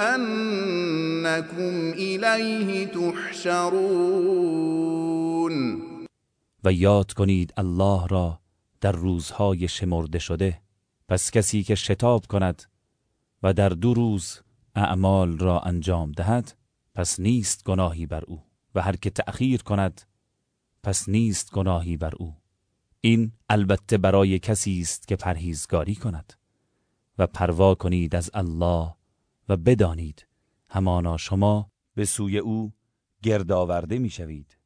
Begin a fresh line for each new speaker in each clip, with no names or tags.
أنكم إليه تحشرون.
و یاد کنید الله را در روزهای شمرده شده پس کسی که شتاب کند و در دو روز اعمال را انجام دهد پس نیست گناهی بر او. و هر که تأخیر کند پس نیست گناهی بر او. این البته برای کسی است که پرهیزگاری کند و پروا کنید از الله و بدانید. همانا شما به سوی او گردآورده می‌شوید.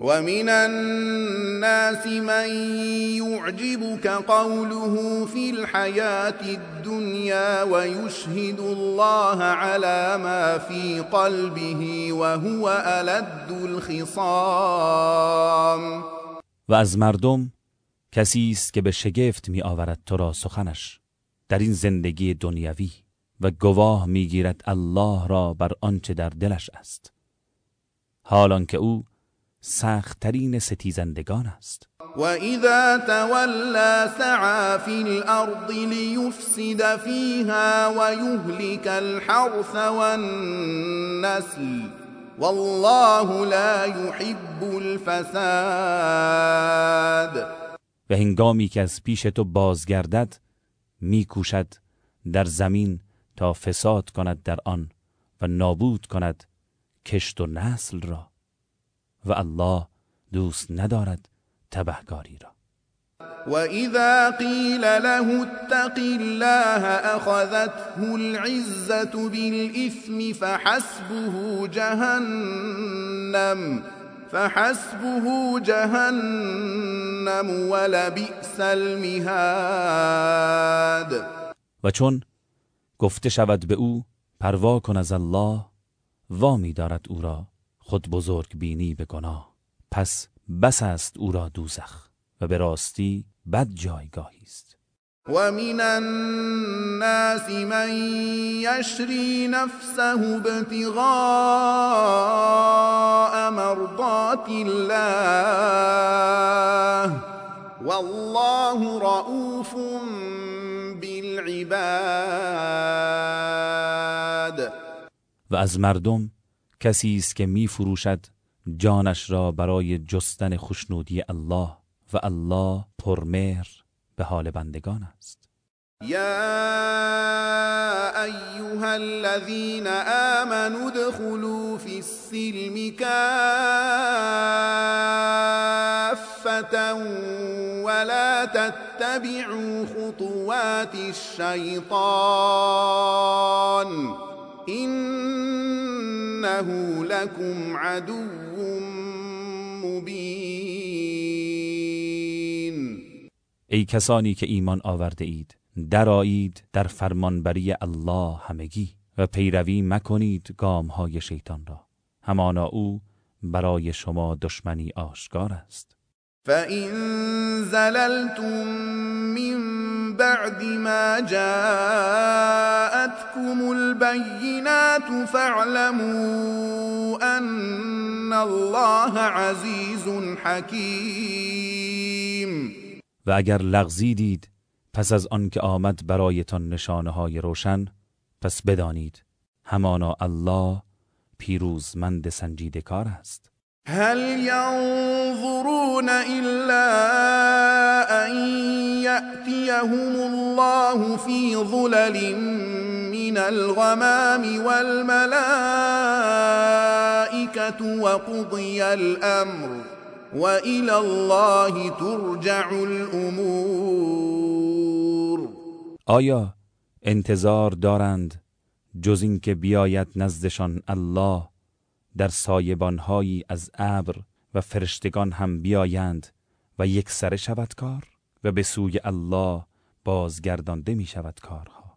ومن الناس من يعجبك قوله في الحياة الدنيا ويشهد الله على ما في قلبه وهو ألد الخصام.
و از مردم کسی است که به شگفت می آورد تو را سخنش در این زندگی دنیوی و گواه می‌گیرد الله را بر آنچه در دلش است. حالان که او سختترین ستیزندگان است.
و اذا تولا سعى في الارض ليفسد فيها ويهلك الحرث والنسل والله لا يحب الفساد.
و هنگامی که از پیش تو بازگردد میکوشد در زمین تا فساد کند در آن و نابود کند کشت و نسل را. و الله دوست ندارد تبهکاری را.
وإذا قيل له اتق الله أخذته العزة بالإثم فحسبه جهنم فحسبه جهنم ولبئس المهاد.
و چون گفته شود به او پروا کن از الله وامی دارد او را خود بزرگ بینی به گناه. پس بس است او را دوزخ و به راستی بد جایگاهی است.
و من الناس من یشری نفسه ابتغاء مرضات الله. والله رؤوف بالعباد
و از مردم کسی است که می فروشد جانش را برای جستن خوشنودی الله و الله پرمهر به حال بندگان است.
یا ایها الذين آمنوا ادخلوا في السلم كافة ولا تتبعوا خطوات الشيطان إنه لكم عدو مبین
ای کسانی که ایمان آورده اید درایید در فرمانبری الله همگی و پیروی مکنید گام های شیطان را. همانا او برای شما دشمنی آشکار است.
فَإِن زَلَلْتُم بَعْدِ مَا جَاءَتْكُمُ الْبَيِّنَاتُ فَاعْلَمُوا أَنَّ اللَّهَ عَزِيزٌ حَكِيمٌ.
و اگر لغزیدید پس از آنکه آمد برایتان نشانه های روشن پس بدانید همانا الله پیروزمند سنجیده کار است.
هل ينظرون أن يأتيهم الله في ظلل من الغمام والملائكة وقضي الأمر وإلى الله ترجع الأمور.
آیا انتظار دارند جز اینکه بیاید نزدشان الله در سایبانهایی از ابر و فرشتگان هم بیایند و یک سره شود کار؟ و به سوی الله بازگردانده می شود کارها.